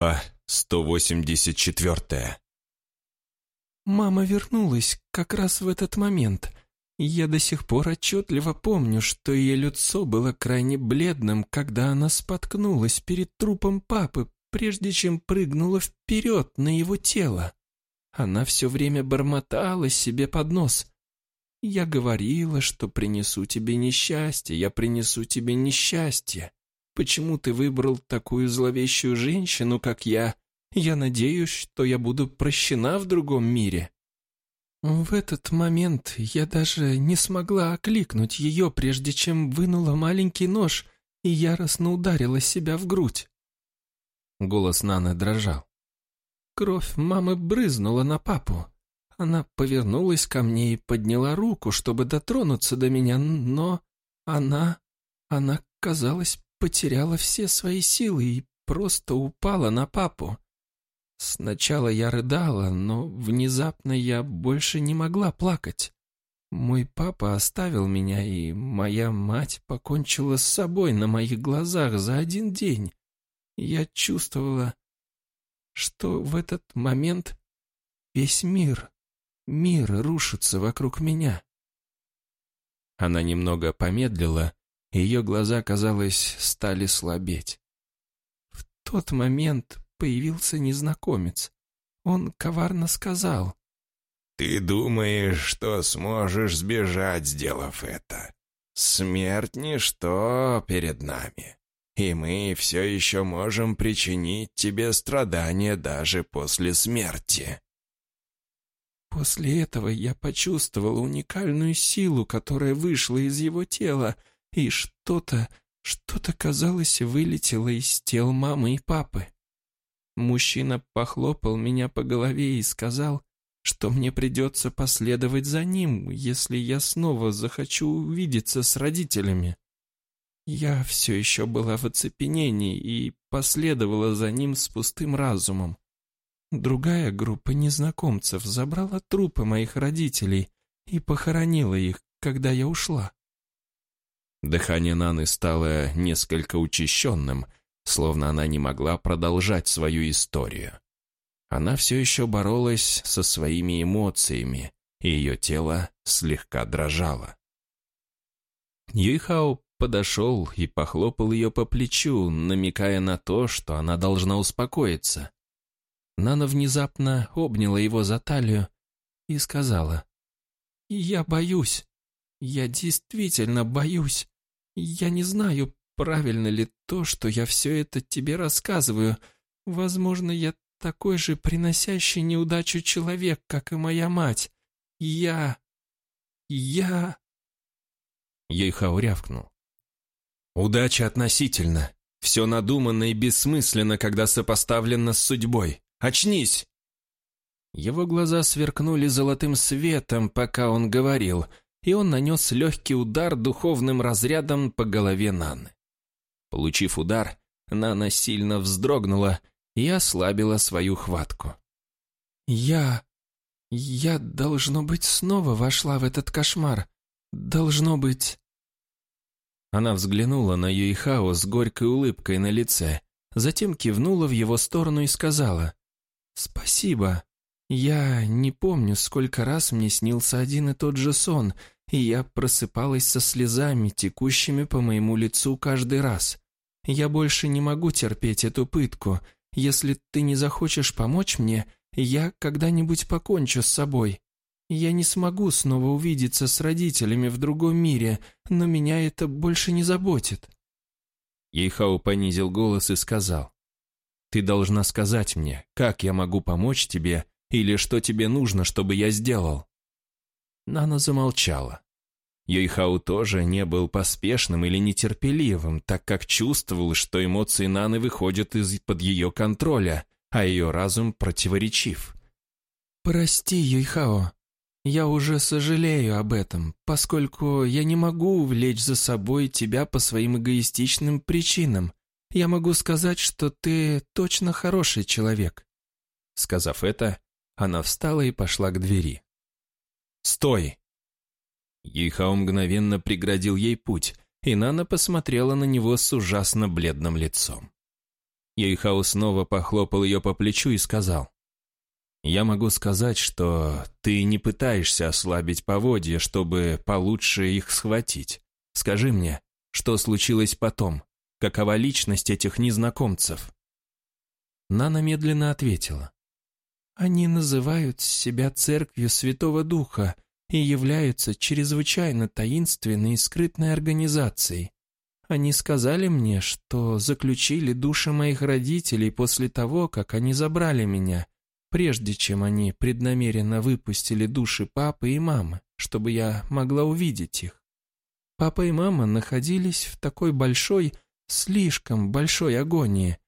Глава 184 Мама вернулась как раз в этот момент. Я до сих пор отчетливо помню, что ее лицо было крайне бледным, когда она споткнулась перед трупом папы, прежде чем прыгнула вперед на его тело. Она все время бормотала себе под нос. «Я говорила, что принесу тебе несчастье, я принесу тебе несчастье. Почему ты выбрал такую зловещую женщину, как я? Я надеюсь, что я буду прощена в другом мире». В этот момент я даже не смогла окликнуть ее, прежде чем вынула маленький нож и яростно ударила себя в грудь. Голос Наны дрожал. Кровь мамы брызнула на папу. Она повернулась ко мне и подняла руку, чтобы дотронуться до меня, но она... она, казалось, потеряла все свои силы и просто упала на папу. Сначала я рыдала, но внезапно я больше не могла плакать. Мой папа оставил меня, и моя мать покончила с собой на моих глазах за один день. Я чувствовала, что в этот момент весь мир, мир рушится вокруг меня. Она немного помедлила, ее глаза, казалось, стали слабеть. В тот момент появился незнакомец. Он коварно сказал. «Ты думаешь, что сможешь сбежать, сделав это? Смерть — ничто перед нами, и мы все еще можем причинить тебе страдания даже после смерти». После этого я почувствовала уникальную силу, которая вышла из его тела, и что-то, что-то, казалось, вылетело из тел мамы и папы. Мужчина похлопал меня по голове и сказал, что мне придется последовать за ним, если я снова захочу увидеться с родителями. Я все еще была в оцепенении и последовала за ним с пустым разумом. Другая группа незнакомцев забрала трупы моих родителей и похоронила их, когда я ушла. Дыхание Наны стало несколько учащенным, словно она не могла продолжать свою историю. Она все еще боролась со своими эмоциями, и ее тело слегка дрожало. Юйхао подошел и похлопал ее по плечу, намекая на то, что она должна успокоиться. Нана внезапно обняла его за талию и сказала, «Я боюсь. Я действительно боюсь. Я не знаю, правильно ли то, что я все это тебе рассказываю. Возможно, я такой же приносящий неудачу человек, как и моя мать. Я... я...» Ейхау рявкнул. «Удача относительно. Все надуманно и бессмысленно, когда сопоставлено с судьбой. Очнись!» Его глаза сверкнули золотым светом, пока он говорил — и он нанес легкий удар духовным разрядом по голове Наны. Получив удар, Нана сильно вздрогнула и ослабила свою хватку. «Я... я, должно быть, снова вошла в этот кошмар. Должно быть...» Она взглянула на Юйхао с горькой улыбкой на лице, затем кивнула в его сторону и сказала «Спасибо, я не помню, сколько раз мне снился один и тот же сон, и я просыпалась со слезами, текущими по моему лицу каждый раз. Я больше не могу терпеть эту пытку. Если ты не захочешь помочь мне, я когда-нибудь покончу с собой. Я не смогу снова увидеться с родителями в другом мире, но меня это больше не заботит». Ейхау понизил голос и сказал, «Ты должна сказать мне, как я могу помочь тебе или что тебе нужно, чтобы я сделал?» Нана замолчала. Йойхау тоже не был поспешным или нетерпеливым, так как чувствовал, что эмоции Наны выходят из-под ее контроля, а ее разум противоречив. «Прости, Юйхао, я уже сожалею об этом, поскольку я не могу увлечь за собой тебя по своим эгоистичным причинам. Я могу сказать, что ты точно хороший человек». Сказав это, она встала и пошла к двери. «Стой!» Ейхао мгновенно преградил ей путь, и Нана посмотрела на него с ужасно бледным лицом. Йойхао снова похлопал ее по плечу и сказал. «Я могу сказать, что ты не пытаешься ослабить поводья, чтобы получше их схватить. Скажи мне, что случилось потом? Какова личность этих незнакомцев?» Нана медленно ответила. «Они называют себя Церковью Святого Духа и являются чрезвычайно таинственной и скрытной организацией. Они сказали мне, что заключили души моих родителей после того, как они забрали меня, прежде чем они преднамеренно выпустили души папы и мамы, чтобы я могла увидеть их. Папа и мама находились в такой большой, слишком большой агонии.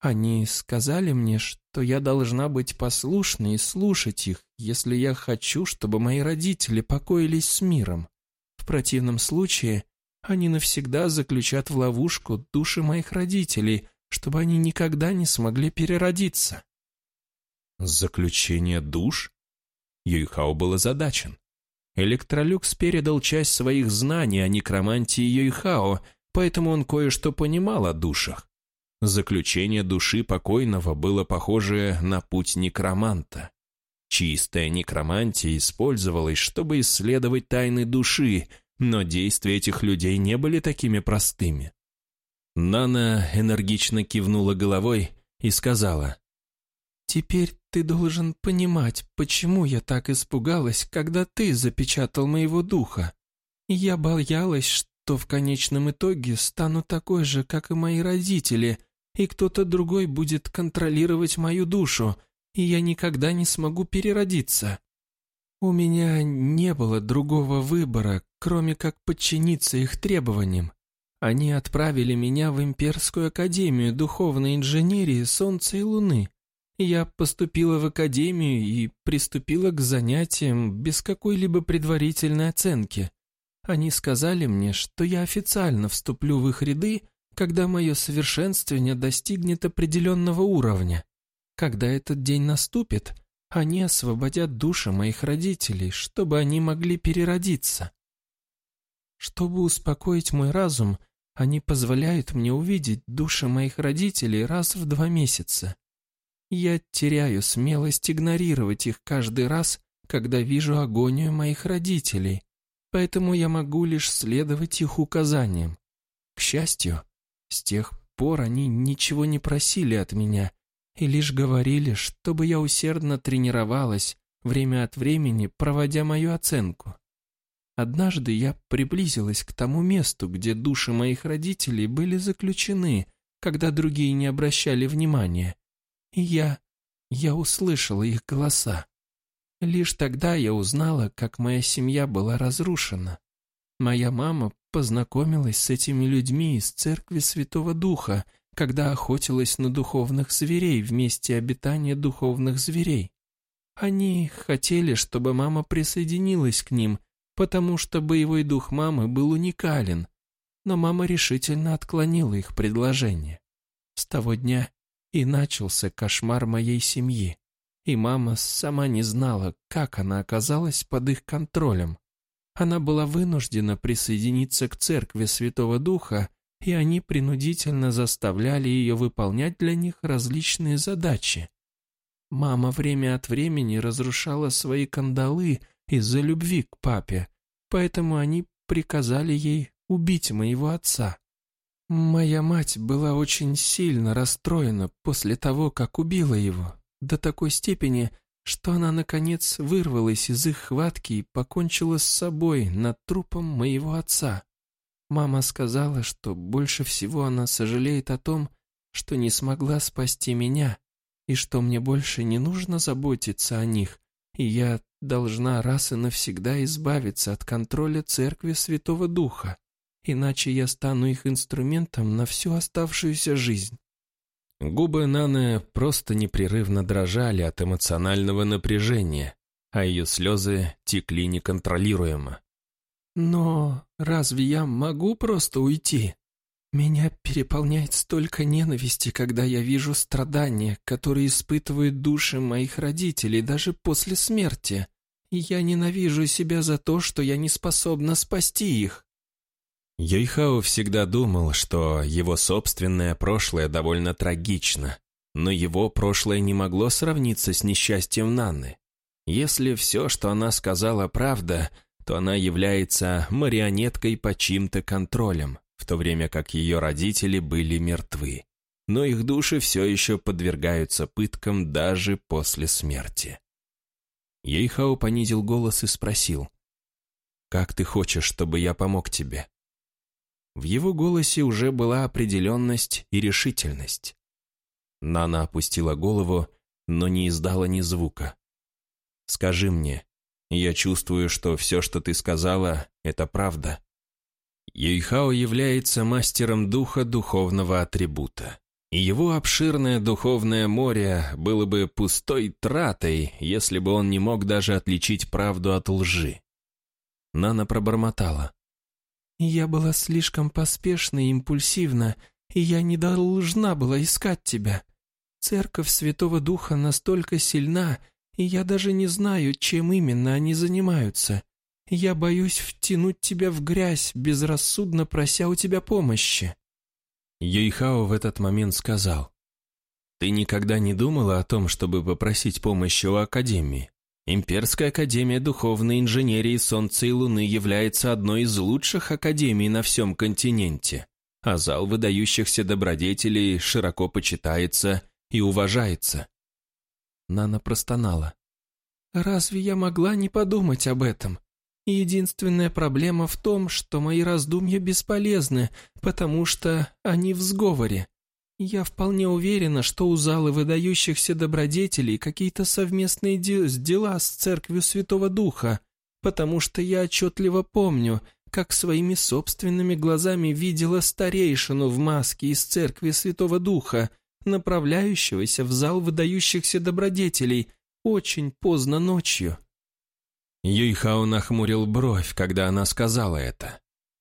Они сказали мне, что я должна быть послушной и слушать их, если я хочу, чтобы мои родители покоились с миром. В противном случае они навсегда заключат в ловушку души моих родителей, чтобы они никогда не смогли переродиться. Заключение душ? Юйхао был озадачен. Электролюкс передал часть своих знаний о некромантии Юйхао, поэтому он кое-что понимал о душах. Заключение души покойного было похоже на путь некроманта. Чистая некромантия использовалась, чтобы исследовать тайны души, но действия этих людей не были такими простыми. Нана энергично кивнула головой и сказала, «Теперь ты должен понимать, почему я так испугалась, когда ты запечатал моего духа. Я боялась, что в конечном итоге стану такой же, как и мои родители, и кто-то другой будет контролировать мою душу, и я никогда не смогу переродиться. У меня не было другого выбора, кроме как подчиниться их требованиям. Они отправили меня в Имперскую Академию Духовной Инженерии Солнца и Луны. Я поступила в Академию и приступила к занятиям без какой-либо предварительной оценки. Они сказали мне, что я официально вступлю в их ряды, когда мое совершенствование достигнет определенного уровня. Когда этот день наступит – они освободят души моих родителей, чтобы они могли переродиться. Чтобы успокоить мой разум, они позволяют мне увидеть души моих родителей раз в два месяца. Я теряю смелость игнорировать их каждый раз, когда вижу агонию моих родителей, поэтому я могу лишь следовать их указаниям. К счастью, с тех пор они ничего не просили от меня, и лишь говорили, чтобы я усердно тренировалась, время от времени проводя мою оценку. Однажды я приблизилась к тому месту, где души моих родителей были заключены, когда другие не обращали внимания. И я... я услышала их голоса. Лишь тогда я узнала, как моя семья была разрушена. Моя мама познакомилась с этими людьми из церкви Святого Духа когда охотилась на духовных зверей в месте обитания духовных зверей. Они хотели, чтобы мама присоединилась к ним, потому что боевой дух мамы был уникален, но мама решительно отклонила их предложение. С того дня и начался кошмар моей семьи, и мама сама не знала, как она оказалась под их контролем. Она была вынуждена присоединиться к церкви Святого Духа и они принудительно заставляли ее выполнять для них различные задачи. Мама время от времени разрушала свои кандалы из-за любви к папе, поэтому они приказали ей убить моего отца. Моя мать была очень сильно расстроена после того, как убила его, до такой степени, что она, наконец, вырвалась из их хватки и покончила с собой над трупом моего отца. Мама сказала, что больше всего она сожалеет о том, что не смогла спасти меня, и что мне больше не нужно заботиться о них, и я должна раз и навсегда избавиться от контроля Церкви Святого Духа, иначе я стану их инструментом на всю оставшуюся жизнь. Губы Наны просто непрерывно дрожали от эмоционального напряжения, а ее слезы текли неконтролируемо. Но разве я могу просто уйти? Меня переполняет столько ненависти, когда я вижу страдания, которые испытывают души моих родителей даже после смерти. Я ненавижу себя за то, что я не способна спасти их. Йойхао всегда думал, что его собственное прошлое довольно трагично, но его прошлое не могло сравниться с несчастьем Нанны. Если все, что она сказала, правда, то она является марионеткой по чьим-то контролем, в то время как ее родители были мертвы. Но их души все еще подвергаются пыткам даже после смерти. Ейхао понизил голос и спросил, «Как ты хочешь, чтобы я помог тебе?» В его голосе уже была определенность и решительность. Нана опустила голову, но не издала ни звука. «Скажи мне, я чувствую, что все, что ты сказала, это правда». Юйхао является мастером духа духовного атрибута. И его обширное духовное море было бы пустой тратой, если бы он не мог даже отличить правду от лжи. Нана пробормотала. Я была слишком поспешна и импульсивна, и я не должна была искать тебя. Церковь Святого Духа настолько сильна, и я даже не знаю, чем именно они занимаются. Я боюсь втянуть тебя в грязь, безрассудно прося у тебя помощи». Юйхао в этот момент сказал, «Ты никогда не думала о том, чтобы попросить помощи у Академии? Имперская Академия Духовной Инженерии Солнца и Луны является одной из лучших академий на всем континенте, а зал выдающихся добродетелей широко почитается и уважается. Нана простонала. «Разве я могла не подумать об этом? Единственная проблема в том, что мои раздумья бесполезны, потому что они в сговоре. Я вполне уверена, что у зала выдающихся добродетелей какие-то совместные де дела с Церковью Святого Духа, потому что я отчетливо помню, как своими собственными глазами видела старейшину в маске из Церкви Святого Духа, направляющегося в зал выдающихся добродетелей очень поздно ночью. Юйхао нахмурил бровь, когда она сказала это.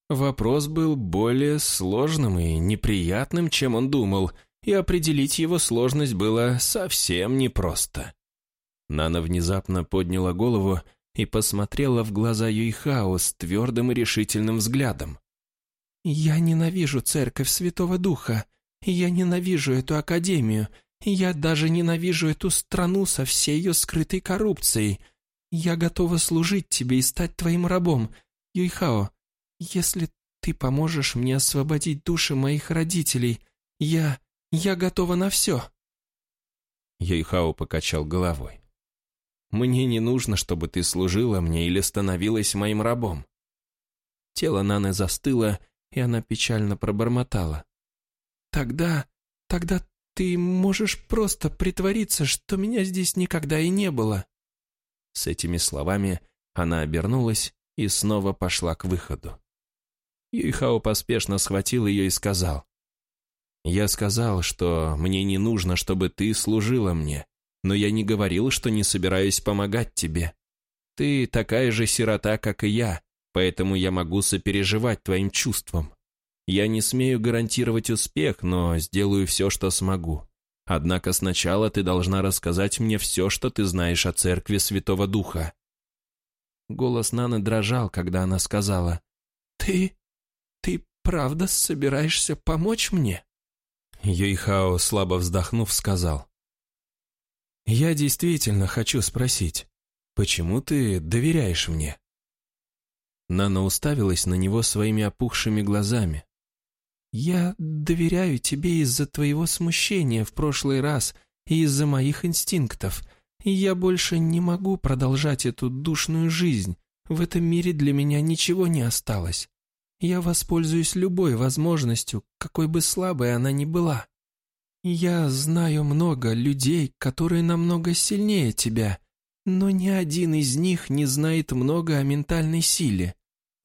Вопрос был более сложным и неприятным, чем он думал, и определить его сложность было совсем непросто. Нана внезапно подняла голову и посмотрела в глаза Юйхао с твердым и решительным взглядом. «Я ненавижу церковь Святого Духа, я ненавижу эту академию, я даже ненавижу эту страну со всей ее скрытой коррупцией. Я готова служить тебе и стать твоим рабом, Юйхао, если ты поможешь мне освободить души моих родителей, я... я готова на все». Юйхао покачал головой. «Мне не нужно, чтобы ты служила мне или становилась моим рабом». Тело Наны застыло, и она печально пробормотала. «Тогда... тогда ты можешь просто притвориться, что меня здесь никогда и не было». С этими словами она обернулась и снова пошла к выходу. Юйхао поспешно схватил ее и сказал. «Я сказал, что мне не нужно, чтобы ты служила мне, но я не говорил, что не собираюсь помогать тебе. Ты такая же сирота, как и я, поэтому я могу сопереживать твоим чувствам. Я не смею гарантировать успех, но сделаю все, что смогу. Однако сначала ты должна рассказать мне все, что ты знаешь о церкви Святого Духа». Голос Наны дрожал, когда она сказала, «Ты «Ты правда собираешься помочь мне?» Юйхао, слабо вздохнув, сказал. «Я действительно хочу спросить, почему ты доверяешь мне?» Нана уставилась на него своими опухшими глазами. «Я доверяю тебе из-за твоего смущения в прошлый раз и из-за моих инстинктов. Я больше не могу продолжать эту душную жизнь. В этом мире для меня ничего не осталось. Я воспользуюсь любой возможностью, какой бы слабой она ни была. Я знаю много людей, которые намного сильнее тебя, но ни один из них не знает много о ментальной силе.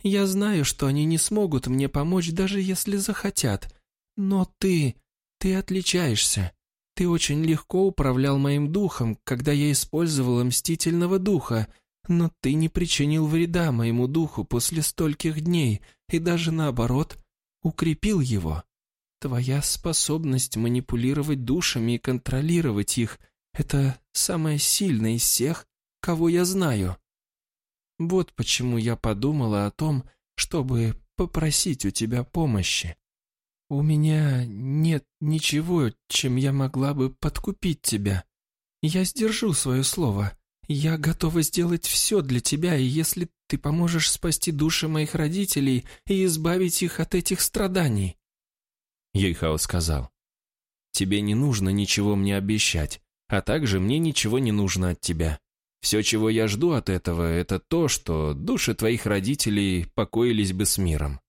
Я знаю, что они не смогут мне помочь, даже если захотят. Но ты, ты отличаешься. Ты очень легко управлял моим духом, когда я использовала мстительного духа, но ты не причинил вреда моему духу после стольких дней и даже наоборот укрепил его. Твоя способность манипулировать душами и контролировать их — это самая сильная из всех, кого я знаю. Вот почему я подумала о том, чтобы попросить у тебя помощи. У меня нет ничего, чем я могла бы подкупить тебя. Я сдержу свое слово. Я готова сделать все для тебя, и если ты поможешь спасти души моих родителей и избавить их от этих страданий. Ейхао сказал, «Тебе не нужно ничего мне обещать, а также мне ничего не нужно от тебя. Все, чего я жду от этого, это то, что души твоих родителей покоились бы с миром».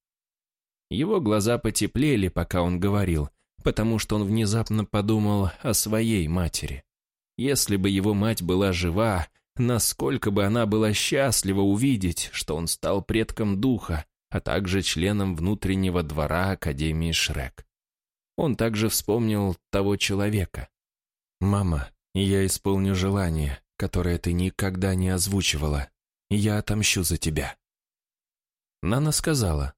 Его глаза потеплели, пока он говорил, потому что он внезапно подумал о своей матери. Если бы его мать была жива, насколько бы она была счастлива увидеть, что он стал предком духа, а также членом внутреннего двора Академии Шрек. Он также вспомнил того человека. «Мама, я исполню желание, которое ты никогда не озвучивала. Я отомщу за тебя». Нана сказала.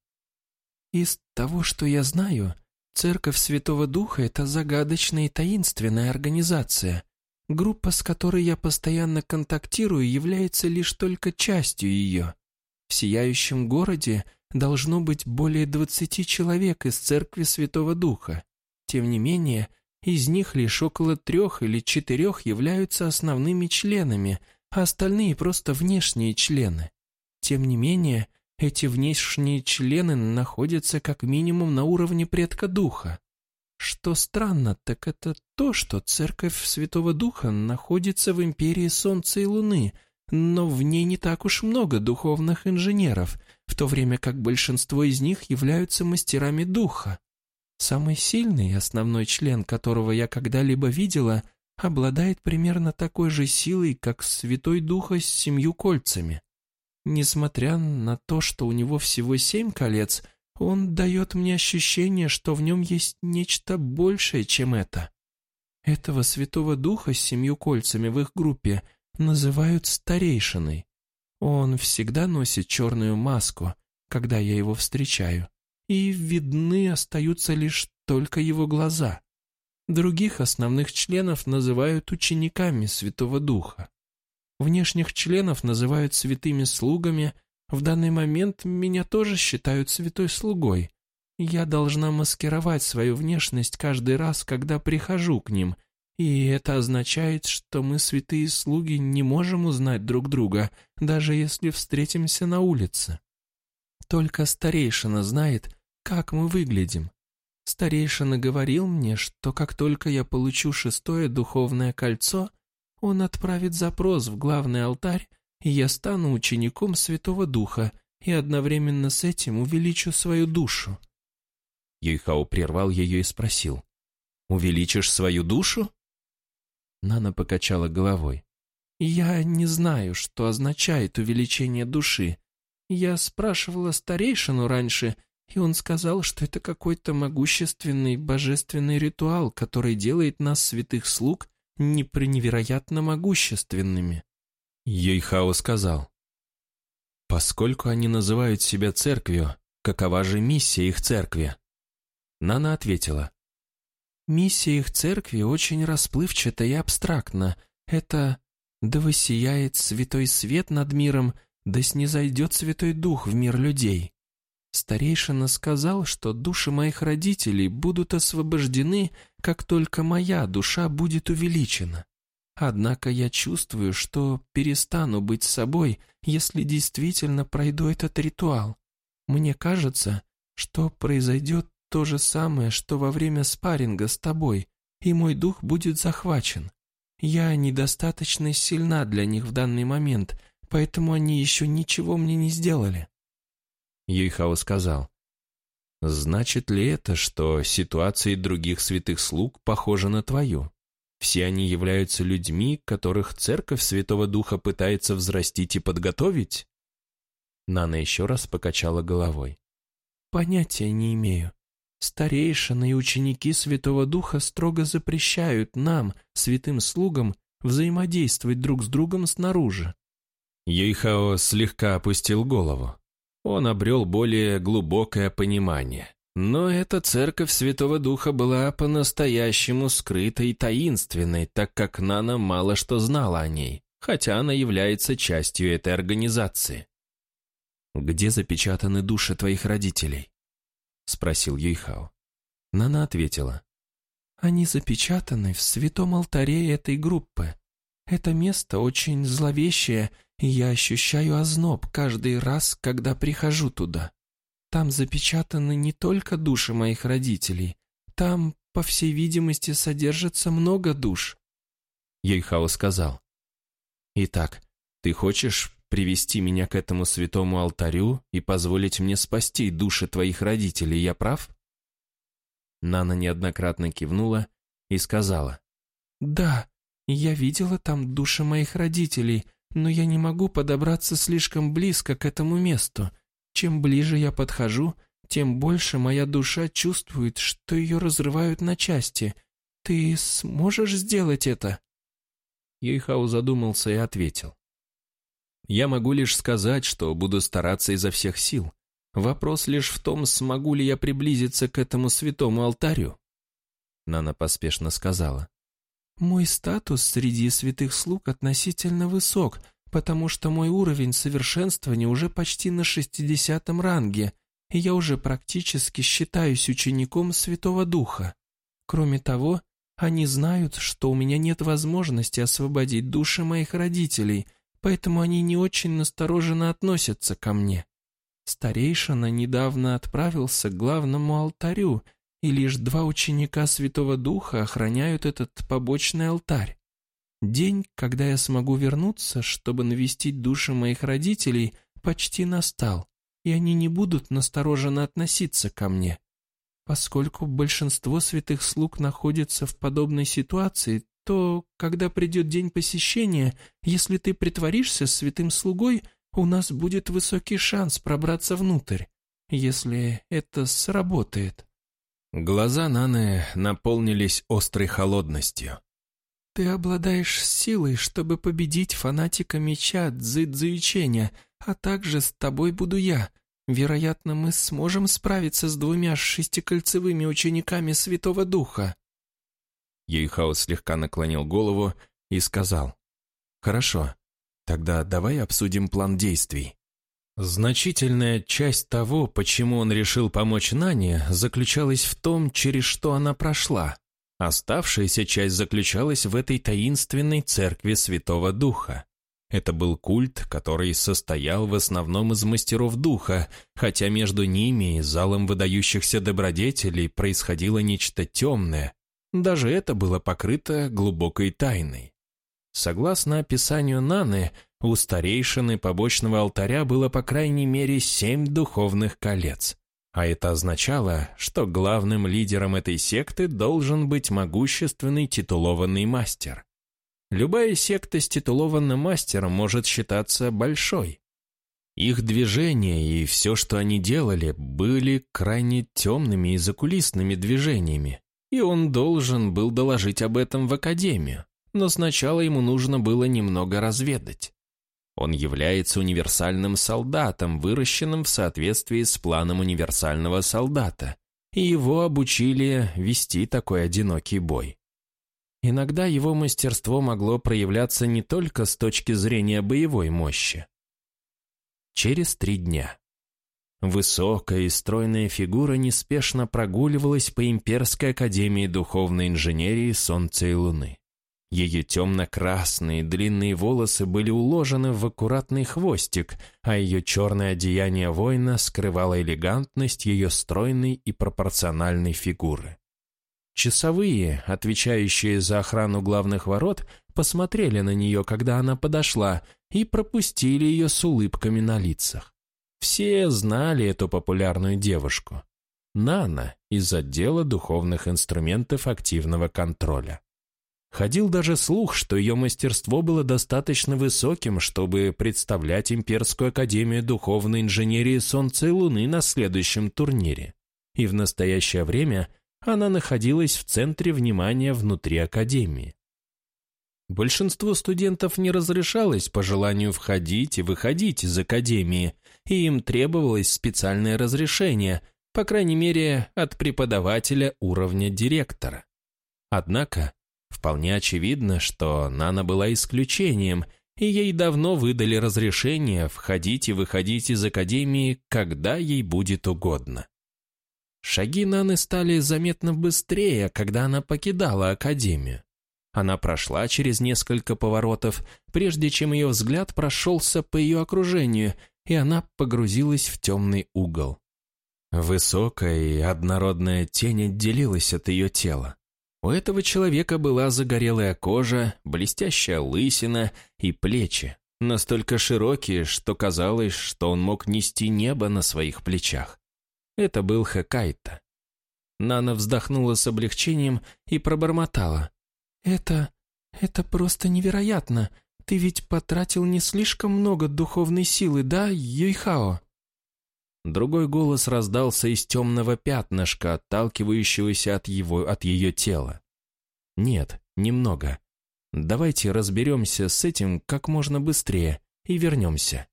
«Из того, что я знаю, Церковь Святого Духа — это загадочная и таинственная организация. Группа, с которой я постоянно контактирую, является лишь только частью ее. В сияющем городе должно быть более двадцати человек из Церкви Святого Духа. Тем не менее, из них лишь около трех или четырех являются основными членами, а остальные просто внешние члены. Тем не менее, эти внешние члены находятся как минимум на уровне предка духа. Что странно, так это то, что Церковь Святого Духа находится в империи Солнца и Луны, но в ней не так уж много духовных инженеров, в то время как большинство из них являются мастерами духа. Самый сильный, основной член которого я когда-либо видела, обладает примерно такой же силой, как Святой Духа с семью кольцами. Несмотря на то, что у него всего семь колец, он дает мне ощущение, что в нем есть нечто большее, чем это. Этого Святого Духа с семью кольцами в их группе называют старейшиной. Он всегда носит черную маску, когда я его встречаю и видны остаются лишь только его глаза. Других основных членов называют учениками Святого Духа. Внешних членов называют святыми слугами, в данный момент меня тоже считают святой слугой. Я должна маскировать свою внешность каждый раз, когда прихожу к ним, и это означает, что мы, святые слуги, не можем узнать друг друга, даже если встретимся на улице. Только старейшина знает, как мы выглядим. Старейшина говорил мне, что как только я получу шестое духовное кольцо, он отправит запрос в главный алтарь, я стану учеником Святого Духа и одновременно с этим увеличу свою душу. Юйхао прервал ее и спросил, «Увеличишь свою душу?» Нана покачала головой. «Я не знаю, что означает увеличение души. Я спрашивала старейшину раньше, и он сказал, что это какой-то могущественный божественный ритуал, который делает нас, святых слуг, невероятно могущественными. Ейхао сказал, «Поскольку они называют себя церковью, какова же миссия их церкви?» Нана ответила, «Миссия их церкви очень расплывчата и абстрактна. Это «Да воссияет святой свет над миром, да снизойдет святой дух в мир людей». Старейшина сказал, что души моих родителей будут освобождены, как только моя душа будет увеличена. Однако я чувствую, что перестану быть собой, если действительно пройду этот ритуал. Мне кажется, что произойдет то же самое, что во время спарринга с тобой, и мой дух будет захвачен. Я недостаточно сильна для них в данный момент, поэтому они еще ничего мне не сделали. Юйхао сказал, «Значит ли это, что ситуации других святых слуг похожи на твою? Все они являются людьми, которых Церковь Святого Духа пытается взрастить и подготовить?» Нана еще раз покачала головой. «Понятия не имею. Старейшины и ученики Святого Духа строго запрещают нам, святым слугам, взаимодействовать друг с другом снаружи». Юйхао слегка опустил голову он обрел более глубокое понимание. Но эта церковь Святого Духа была по-настоящему скрытой и таинственной, так как Нана мало что знала о ней, хотя она является частью этой организации. «Где запечатаны души твоих родителей?» — спросил Юйхао. Нана ответила. «Они запечатаны в святом алтаре этой группы. Это место очень зловещее, и я ощущаю озноб каждый раз, когда прихожу туда. Там запечатаны не только души моих родителей, там, по всей видимости, содержится много душ». Ейхао сказал. «Итак, ты хочешь привести меня к этому святому алтарю и позволить мне спасти души твоих родителей, я прав?» Нана неоднократно кивнула и сказала. «Да, я видела там души моих родителей, но я не могу подобраться слишком близко к этому месту. Чем ближе я подхожу, тем больше моя душа чувствует, что ее разрывают на части. Ты сможешь сделать это?» Юйхау задумался и ответил. «Я могу лишь сказать, что буду стараться изо всех сил. Вопрос лишь в том, смогу ли я приблизиться к этому святому алтарю». Нана поспешно сказала. «Мой статус среди святых слуг относительно высок, потому что мой уровень совершенствования уже почти на шестидесятом ранге, и я уже практически считаюсь учеником Святого Духа. Кроме того, они знают, что у меня нет возможности освободить души моих родителей, поэтому они не очень настороженно относятся ко мне. Старейшина недавно отправился к главному алтарю, и лишь два ученика Святого Духа охраняют этот побочный алтарь. День, когда я смогу вернуться, чтобы навестить души моих родителей, почти настал, и они не будут настороженно относиться ко мне. Поскольку большинство святых слуг находится в подобной ситуации, то, когда придет день посещения, если ты притворишься святым слугой, у нас будет высокий шанс пробраться внутрь, если это сработает». Глаза Наны наполнились острой холодностью. «Ты обладаешь силой, чтобы победить фанатика меча Цзы а также с тобой буду я. Вероятно, мы сможем справиться с двумя шестикольцевыми учениками Святого Духа». Юйхао слегка наклонил голову и сказал, «Хорошо, тогда давай обсудим план действий». Значительная часть того, почему он решил помочь Нане, заключалась в том, через что она прошла. Оставшаяся часть заключалась в этой таинственной церкви Святого Духа. Это был культ, который состоял в основном из мастеров духа, хотя между ними и залом выдающихся добродетелей происходило нечто темное. Даже это было покрыто глубокой тайной. Согласно описанию Наны, у старейшины побочного алтаря было по крайней мере семь духовных колец. А это означало, что главным лидером этой секты должен быть могущественный титулованный мастер. Любая секта с титулованным мастером может считаться большой. Их движения и все, что они делали, были крайне темными и закулисными движениями, и он должен был доложить об этом в Академию, но сначала ему нужно было немного разведать. Он является универсальным солдатом, выращенным в соответствии с планом универсального солдата, и его обучили вести такой одинокий бой. Иногда его мастерство могло проявляться не только с точки зрения боевой мощи. Через три дня. Высокая и стройная фигура неспешно прогуливалась по Имперской Академии Духовной Инженерии Солнца и Луны. Ее темно-красные длинные волосы были уложены в аккуратный хвостик, а ее черное одеяние воина скрывало элегантность ее стройной и пропорциональной фигуры. Часовые, отвечающие за охрану главных ворот, посмотрели на нее, когда она подошла, и пропустили ее с улыбками на лицах. Все знали эту популярную девушку. Нана из отдела духовных инструментов активного контроля. Ходил даже слух, что ее мастерство было достаточно высоким, чтобы представлять Имперскую Академию Духовной Инженерии Солнца и Луны на следующем турнире. И в настоящее время она находилась в центре внимания внутри Академии. Большинству студентов не разрешалось по желанию входить и выходить из Академии, и им требовалось специальное разрешение, по крайней мере, от преподавателя уровня директора. Однако Вполне очевидно, что Нана была исключением, и ей давно выдали разрешение входить и выходить из академии, когда ей будет угодно. Шаги Наны стали заметно быстрее, когда она покидала академию. Она прошла через несколько поворотов, прежде чем ее взгляд прошелся по ее окружению, и она погрузилась в темный угол. Высокая и однородная тень отделилась от ее тела. У этого человека была загорелая кожа, блестящая лысина и плечи, настолько широкие, что казалось, что он мог нести небо на своих плечах. Это был Хакайта. Нана вздохнула с облегчением и пробормотала. «Это... это просто невероятно. Ты ведь потратил не слишком много духовной силы, да, Юйхао?» Другой голос раздался из темного пятнышка, отталкивающегося от, его, от ее тела. «Нет, немного. Давайте разберемся с этим как можно быстрее и вернемся».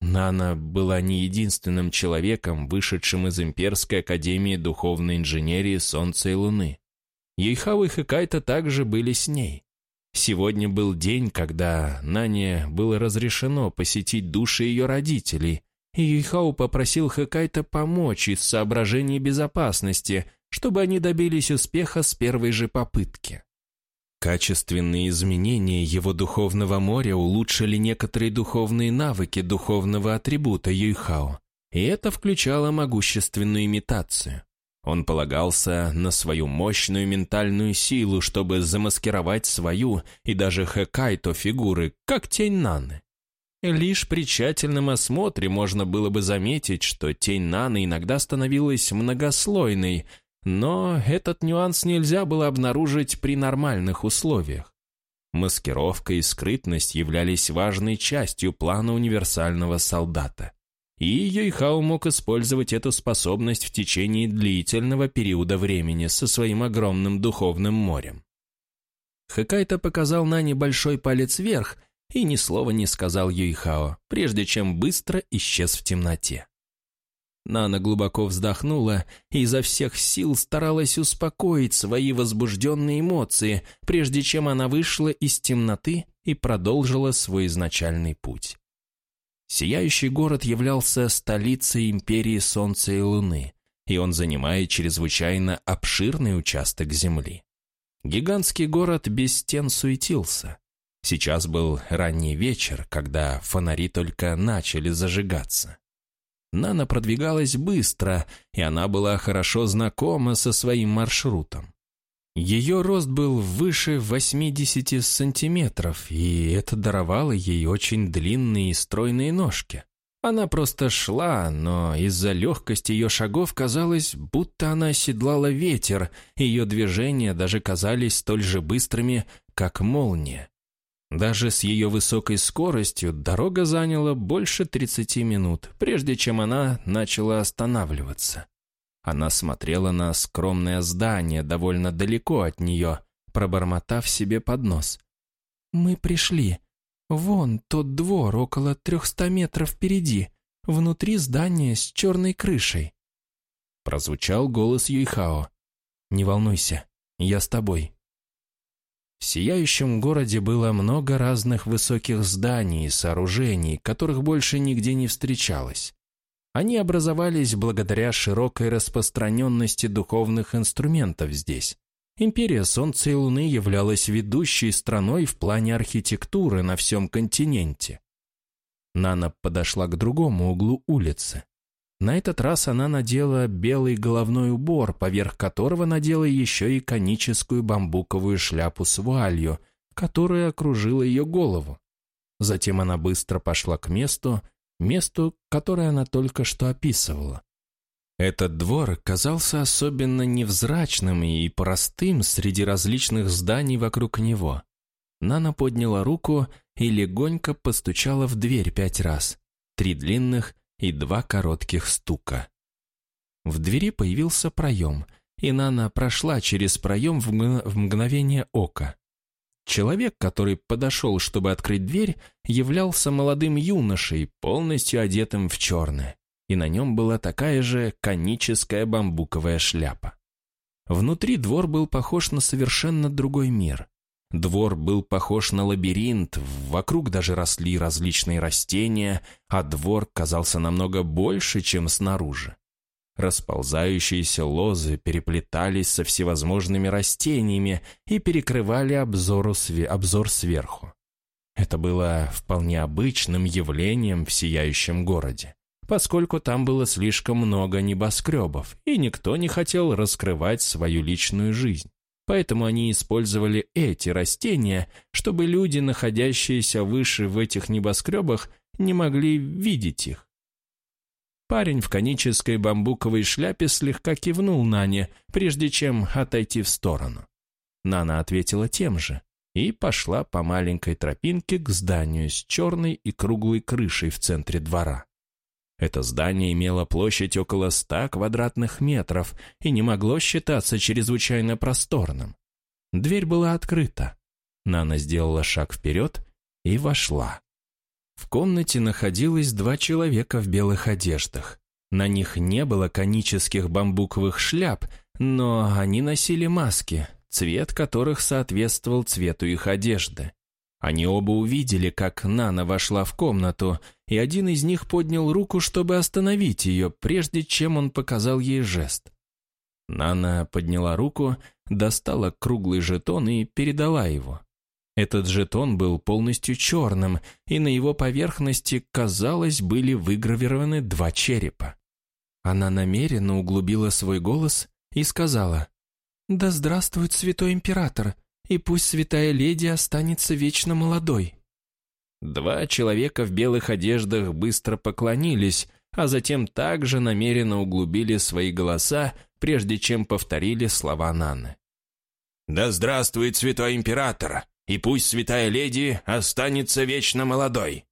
Нана была не единственным человеком, вышедшим из Имперской Академии Духовной Инженерии Солнца и Луны. Ейхау и Хикайта также были с ней. Сегодня был день, когда Нане было разрешено посетить души ее родителей, и попросил Хэкайта помочь из соображений безопасности, чтобы они добились успеха с первой же попытки. Качественные изменения его духовного моря улучшили некоторые духовные навыки духовного атрибута Юйхао, и это включало могущественную имитацию. Он полагался на свою мощную ментальную силу, чтобы замаскировать свою и даже Хэкайто фигуры, как тень Наны. Лишь при тщательном осмотре можно было бы заметить, что тень Наны иногда становилась многослойной, но этот нюанс нельзя было обнаружить при нормальных условиях. Маскировка и скрытность являлись важной частью плана универсального солдата. И Йойхао мог использовать эту способность в течение длительного периода времени со своим огромным духовным морем. Хакайта показал на небольшой палец вверх, и ни слова не сказал Юйхао, прежде чем быстро исчез в темноте. Нана глубоко вздохнула и изо всех сил старалась успокоить свои возбужденные эмоции, прежде чем она вышла из темноты и продолжила свой изначальный путь. Сияющий город являлся столицей империи Солнца и Луны, и он занимает чрезвычайно обширный участок земли. Гигантский город без стен суетился. Сейчас был ранний вечер, когда фонари только начали зажигаться. Нана продвигалась быстро, и она была хорошо знакома со своим маршрутом. Ее рост был выше 80 сантиметров, и это даровало ей очень длинные и стройные ножки. Она просто шла, но из-за легкости ее шагов казалось, будто она оседлала ветер, и ее движения даже казались столь же быстрыми, как молния. Даже с ее высокой скоростью дорога заняла больше 30 минут, прежде чем она начала останавливаться. Она смотрела на скромное здание довольно далеко от нее, пробормотав себе под нос. «Мы пришли. Вон тот двор около трехста метров впереди, внутри здания с черной крышей». Прозвучал голос Юйхао. «Не волнуйся, я с тобой». В сияющем городе было много разных высоких зданий и сооружений, которых больше нигде не встречалось. Они образовались благодаря широкой распространенности духовных инструментов здесь. Империя Солнца и Луны являлась ведущей страной в плане архитектуры на всем континенте. Нана подошла к другому углу улицы. На этот раз она надела белый головной убор, поверх которого надела еще и коническую бамбуковую шляпу с вуалью, которая окружила ее голову. Затем она быстро пошла к месту, месту, которое она только что описывала. Этот двор казался особенно невзрачным и простым среди различных зданий вокруг него. Нана подняла руку и легонько постучала в дверь пять раз. Три длинных и два коротких стука. В двери появился проем, и Нана прошла через проем в, мгновение ока. Человек, который подошел, чтобы открыть дверь, являлся молодым юношей, полностью одетым в черное, и на нем была такая же коническая бамбуковая шляпа. Внутри двор был похож на совершенно другой мир. Двор был похож на лабиринт, вокруг даже росли различные растения, а двор казался намного больше, чем снаружи. Расползающиеся лозы переплетались со всевозможными растениями и перекрывали обзору све обзор сверху. Это было вполне обычным явлением в сияющем городе, поскольку там было слишком много небоскребов, и никто не хотел раскрывать свою личную жизнь. Поэтому они использовали эти растения, чтобы люди, находящиеся выше в этих небоскребах, не могли видеть их. Парень в конической бамбуковой шляпе слегка кивнул Нане, прежде чем отойти в сторону. Нана ответила тем же и пошла по маленькой тропинке к зданию с черной и круглой крышей в центре двора. Это здание имело площадь около ста квадратных метров и не могло считаться чрезвычайно просторным. Дверь была открыта. Нана сделала шаг вперед и вошла. В комнате находилось два человека в белых одеждах. На них не было конических бамбуковых шляп, но они носили маски, цвет которых соответствовал цвету их одежды. Они оба увидели, как Нана вошла в комнату, и один из них поднял руку, чтобы остановить ее, прежде чем он показал ей жест. Нана подняла руку, достала круглый жетон и передала его. Этот жетон был полностью черным, и на его поверхности, казалось, были выгравированы два черепа. Она намеренно углубила свой голос и сказала, «Да здравствует святой император, и пусть святая леди останется вечно молодой». Два человека в белых одеждах быстро поклонились, а затем также намеренно углубили свои голоса, прежде чем повторили слова Наны. «Да здравствует святой император!» и пусть святая леди останется вечно молодой».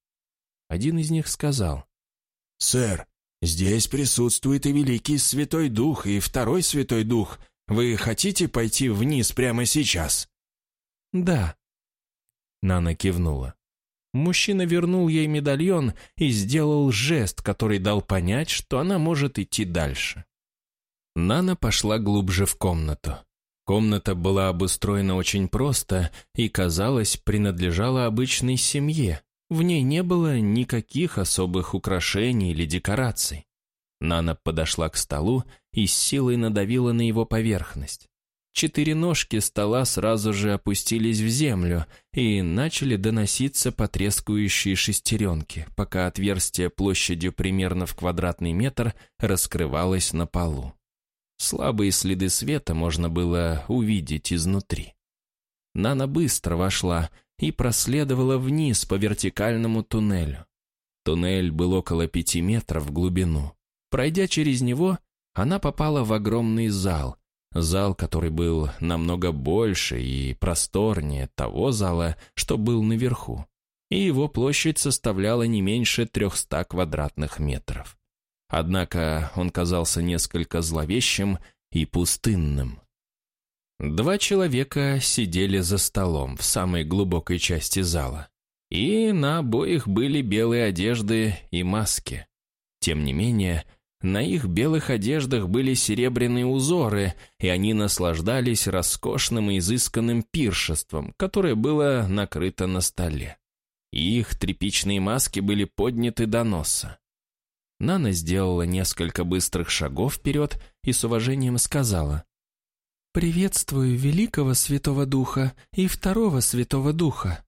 Один из них сказал, «Сэр, здесь присутствует и Великий Святой Дух, и Второй Святой Дух. Вы хотите пойти вниз прямо сейчас?» «Да». Нана кивнула. Мужчина вернул ей медальон и сделал жест, который дал понять, что она может идти дальше. Нана пошла глубже в комнату. Комната была обустроена очень просто и, казалось, принадлежала обычной семье. В ней не было никаких особых украшений или декораций. Нана подошла к столу и с силой надавила на его поверхность. Четыре ножки стола сразу же опустились в землю и начали доноситься потрескающие шестеренки, пока отверстие площадью примерно в квадратный метр раскрывалось на полу. Слабые следы света можно было увидеть изнутри. Нана быстро вошла и проследовала вниз по вертикальному туннелю. Туннель был около пяти метров в глубину. Пройдя через него, она попала в огромный зал, зал, который был намного больше и просторнее того зала, что был наверху, и его площадь составляла не меньше трехста квадратных метров. Однако он казался несколько зловещим и пустынным. Два человека сидели за столом в самой глубокой части зала, и на обоих были белые одежды и маски. Тем не менее, на их белых одеждах были серебряные узоры, и они наслаждались роскошным и изысканным пиршеством, которое было накрыто на столе. Их тряпичные маски были подняты до носа. Нана сделала несколько быстрых шагов вперед и с уважением сказала. «Приветствую великого Святого Духа и второго Святого Духа».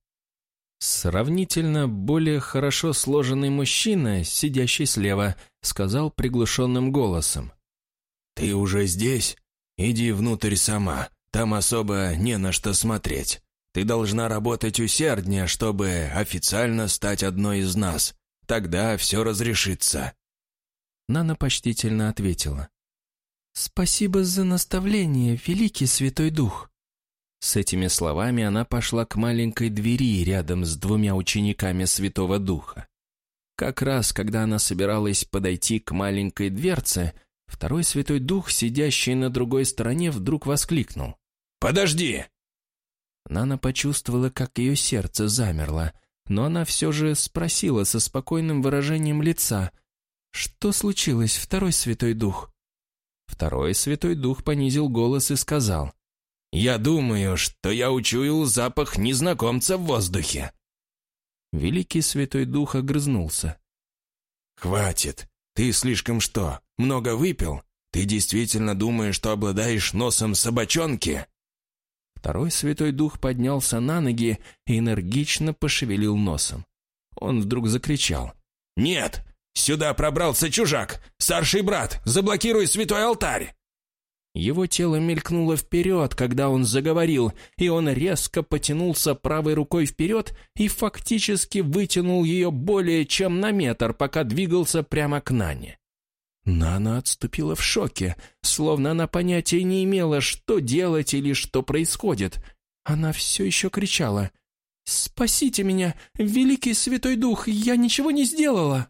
Сравнительно более хорошо сложенный мужчина, сидящий слева, сказал приглушенным голосом. «Ты уже здесь? Иди внутрь сама, там особо не на что смотреть. Ты должна работать усерднее, чтобы официально стать одной из нас. Тогда все разрешится». Нана почтительно ответила. «Спасибо за наставление, великий Святой Дух». С этими словами она пошла к маленькой двери рядом с двумя учениками Святого Духа. Как раз, когда она собиралась подойти к маленькой дверце, второй Святой Дух, сидящий на другой стороне, вдруг воскликнул. «Подожди!» Нана почувствовала, как ее сердце замерло, но она все же спросила со спокойным выражением лица – «Что случилось, второй Святой Дух?» Второй Святой Дух понизил голос и сказал, Я думаю, что я учуял запах незнакомца в воздухе». Великий Святой Дух огрызнулся. «Хватит. Ты слишком что, много выпил? Ты действительно думаешь, что обладаешь носом собачонки?» Второй Святой Дух поднялся на ноги и энергично пошевелил носом. Он вдруг закричал. «Нет! Сюда пробрался чужак! Старший брат, заблокируй святой алтарь!» Его тело мелькнуло вперед, когда он заговорил, и он резко потянулся правой рукой вперед и фактически вытянул ее более чем на метр, пока двигался прямо к Нане. Нана отступила в шоке, словно она понятия не имела, что делать или что происходит. Она все еще кричала. «Спасите меня, Великий Святой Дух, я ничего не сделала!»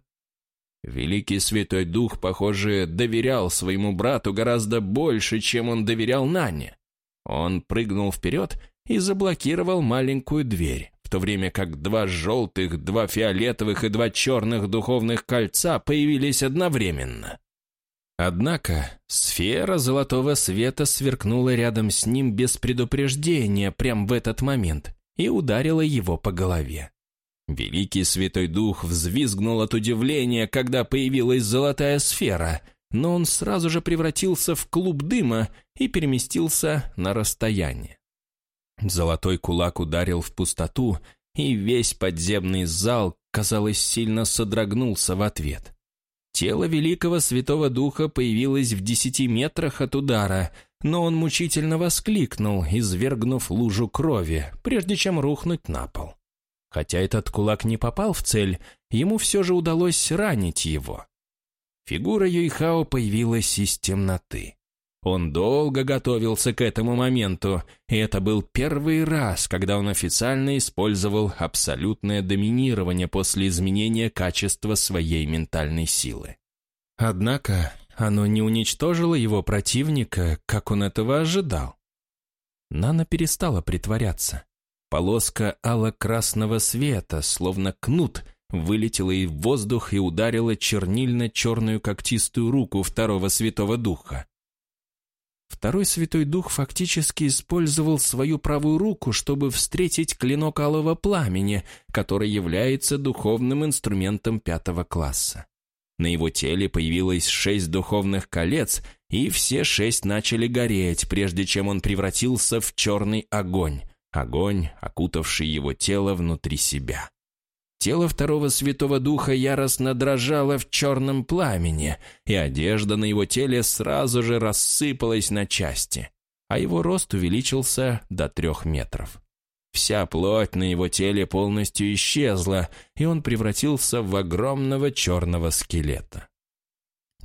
Великий Святой Дух, похоже, доверял своему брату гораздо больше, чем он доверял Нане. Он прыгнул вперед и заблокировал маленькую дверь, в то время как два желтых, два фиолетовых и два черных духовных кольца появились одновременно. Однако сфера золотого света сверкнула рядом с ним без предупреждения прямо в этот момент и ударила его по голове. Великий Святой Дух взвизгнул от удивления, когда появилась золотая сфера, но он сразу же превратился в клуб дыма и переместился на расстояние. Золотой кулак ударил в пустоту, и весь подземный зал, казалось, сильно содрогнулся в ответ. Тело великого Святого Духа появилось в десяти метрах от удара, но он мучительно воскликнул, извергнув лужу крови, прежде чем рухнуть на пол. Хотя этот кулак не попал в цель, ему все же удалось ранить его. Фигура Юйхао появилась из темноты. Он долго готовился к этому моменту, и это был первый раз, когда он официально использовал абсолютное доминирование после изменения качества своей ментальной силы. Однако оно не уничтожило его противника, как он этого ожидал. Нана перестала притворяться. Полоска ало-красного света, словно кнут, вылетела и в воздух и ударила чернильно-черную когтистую руку второго Святого Духа. Второй Святой Дух фактически использовал свою правую руку, чтобы встретить клинок алого пламени, который является духовным инструментом пятого класса. На его теле появилось шесть духовных колец, и все шесть начали гореть, прежде чем он превратился в черный огонь, огонь, окутавший его тело внутри себя. Тело второго Святого Духа яростно дрожало в черном пламени, и одежда на его теле сразу же рассыпалась на части, а его рост увеличился до трех метров. Вся плоть на его теле полностью исчезла, и он превратился в огромного черного скелета.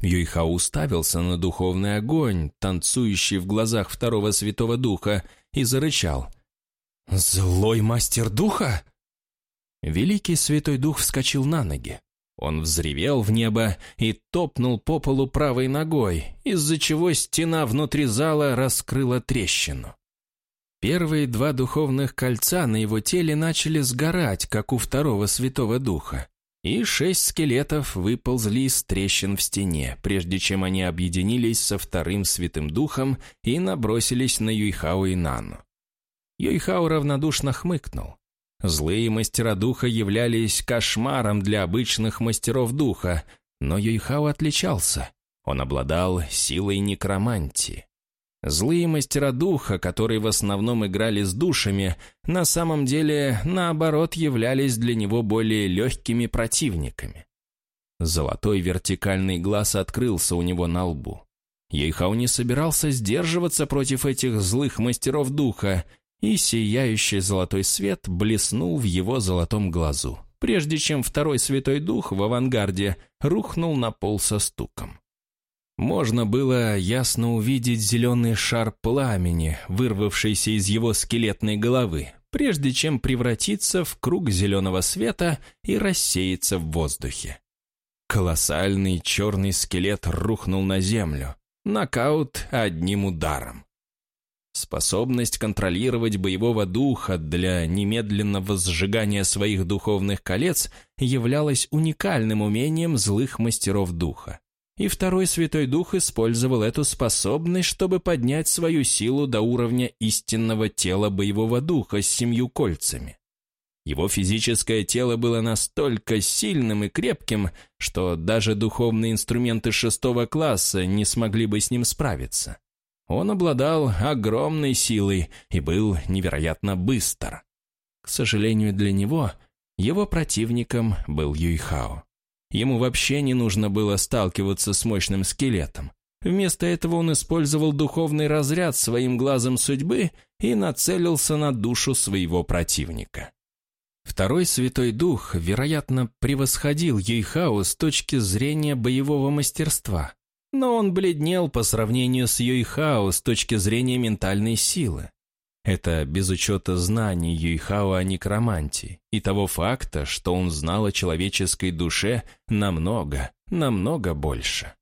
Юйха уставился на духовный огонь, танцующий в глазах второго Святого Духа, и зарычал. «Злой мастер духа?» Великий Святой Дух вскочил на ноги. Он взревел в небо и топнул по полу правой ногой, из-за чего стена внутри зала раскрыла трещину. Первые два духовных кольца на его теле начали сгорать, как у второго Святого Духа, и шесть скелетов выползли из трещин в стене, прежде чем они объединились со вторым Святым Духом и набросились на Юйхао и Нану. Юйхао равнодушно хмыкнул. Злые мастера духа являлись кошмаром для обычных мастеров духа, но Юйхао отличался. Он обладал силой некромантии. Злые мастера духа, которые в основном играли с душами, на самом деле, наоборот, являлись для него более легкими противниками. Золотой вертикальный глаз открылся у него на лбу. Ейхау не собирался сдерживаться против этих злых мастеров духа, и сияющий золотой свет блеснул в его золотом глазу, прежде чем второй святой дух в авангарде рухнул на пол со стуком. Можно было ясно увидеть зеленый шар пламени, вырвавшийся из его скелетной головы, прежде чем превратиться в круг зеленого света и рассеяться в воздухе. Колоссальный черный скелет рухнул на землю. Нокаут одним ударом. Способность контролировать боевого духа для немедленного сжигания своих духовных колец являлась уникальным умением злых мастеров духа. и второй Святой Дух использовал эту способность, чтобы поднять свою силу до уровня истинного тела боевого духа с семью кольцами. Его физическое тело было настолько сильным и крепким, что даже духовные инструменты шестого класса не смогли бы с ним справиться. Он обладал огромной силой и был невероятно быстр. К сожалению для него, его противником был Юйхао. Ему вообще не нужно было сталкиваться с мощным скелетом. Вместо этого он использовал духовный разряд своим глазом судьбы и нацелился на душу своего противника. Второй Святой Дух, вероятно, превосходил Юйхао с точки зрения боевого мастерства, но он бледнел по сравнению с Юйхао с точки зрения ментальной силы. Это без учета знаний Юйхао о некромантии и того факта, что он знал о человеческой душе намного, намного больше.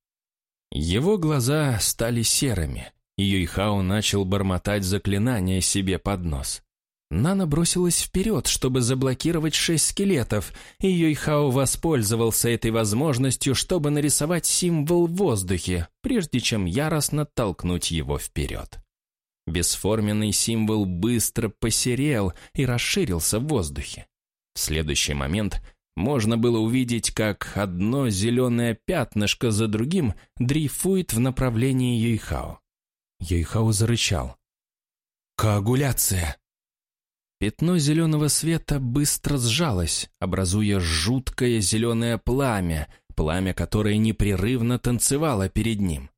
Его глаза стали серыми, и Юйхао начал бормотать заклинания себе под нос. Нана бросилась вперед, чтобы заблокировать шесть скелетов, и Юйхао воспользовался этой возможностью, чтобы нарисовать символ в воздухе, прежде чем яростно толкнуть его вперед. Бесформенный символ быстро посерел и расширился в воздухе. В следующий момент можно было увидеть, как одно зеленое пятнышко за другим дрейфует в направлении Юйхао. Юйхао зарычал. «Коагуляция!» Пятно зеленого света быстро сжалось, образуя жуткое зеленое пламя, пламя, которое непрерывно танцевало перед ним.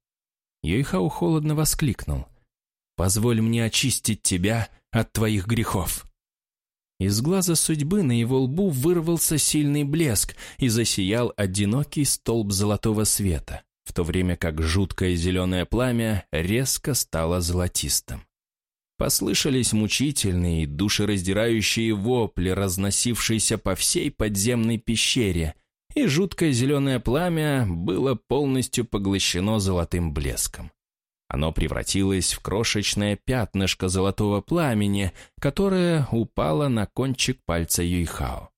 Юйхао холодно воскликнул – Позволь мне очистить тебя от твоих грехов». Из глаза судьбы на его лбу вырвался сильный блеск и засиял одинокий столб золотого света, в то время как жуткое зеленое пламя резко стало золотистым. Послышались мучительные, душераздирающие вопли, разносившиеся по всей подземной пещере, и жуткое зеленое пламя было полностью поглощено золотым блеском. Оно превратилось в крошечное пятнышко золотого пламени, которое упало на кончик пальца Юйхао.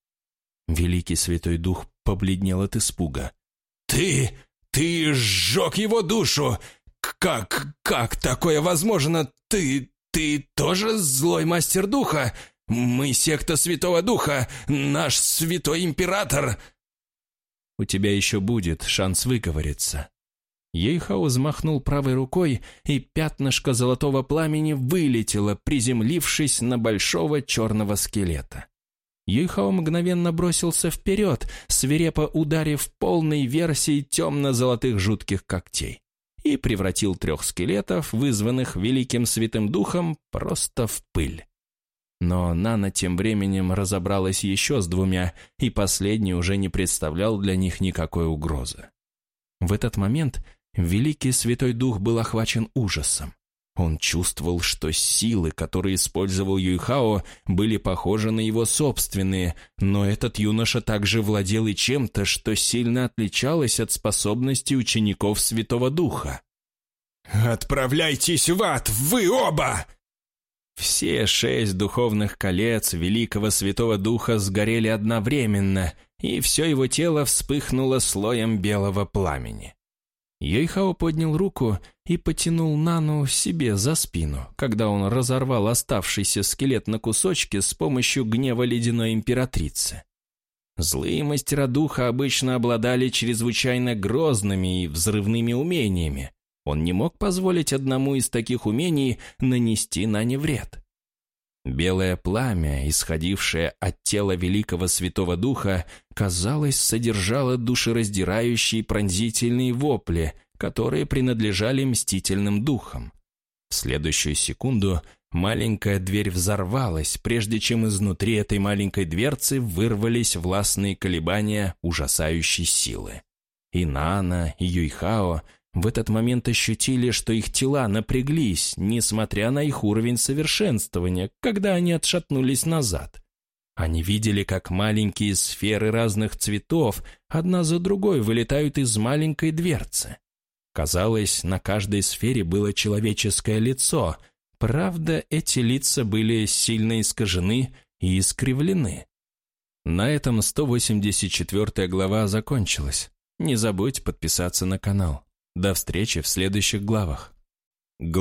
Великий Святой Дух побледнел от испуга. «Ты... ты сжег его душу! Как... как такое возможно? Ты... ты тоже злой мастер духа? Мы секта Святого Духа, наш Святой Император!» «У тебя еще будет шанс выговориться», Ейхау взмахнул правой рукой, и пятнышко золотого пламени вылетело, приземлившись на большого черного скелета. Ейхау мгновенно бросился вперед, свирепо ударив полной версией темно-золотых жутких когтей, и превратил трех скелетов, вызванных Великим Святым Духом, просто в пыль. Но Нана тем временем разобралась еще с двумя, и последний уже не представлял для них никакой угрозы. В этот момент Великий Святой Дух был охвачен ужасом. Он чувствовал, что силы, которые использовал Юйхао, были похожи на его собственные, но этот юноша также владел и чем-то, что сильно отличалось от способностей учеников Святого Духа. «Отправляйтесь в ад, вы оба!» Все шесть духовных колец Великого Святого Духа сгорели одновременно, и все его тело вспыхнуло слоем белого пламени. Йойхао поднял руку и потянул Нану себе за спину, когда он разорвал оставшийся скелет на кусочки с помощью гнева ледяной императрицы. Злые мастера духа обычно обладали чрезвычайно грозными и взрывными умениями. Он не мог позволить одному из таких умений нанести Нане вред. Белое пламя, исходившее от тела великого святого духа, казалось, содержало душераздирающие пронзительные вопли, которые принадлежали мстительным духам. В следующую секунду маленькая дверь взорвалась, прежде чем изнутри этой маленькой дверцы вырвались властные колебания ужасающей силы. И Нана, и Юйхао – в этот момент ощутили, что их тела напряглись, несмотря на их уровень совершенствования, когда они отшатнулись назад. Они видели, как маленькие сферы разных цветов одна за другой вылетают из маленькой дверцы. Казалось, на каждой сфере было человеческое лицо, правда, эти лица были сильно искажены и искривлены. На этом 184 глава закончилась. Не забудь подписаться на канал. До встречи в следующих главах.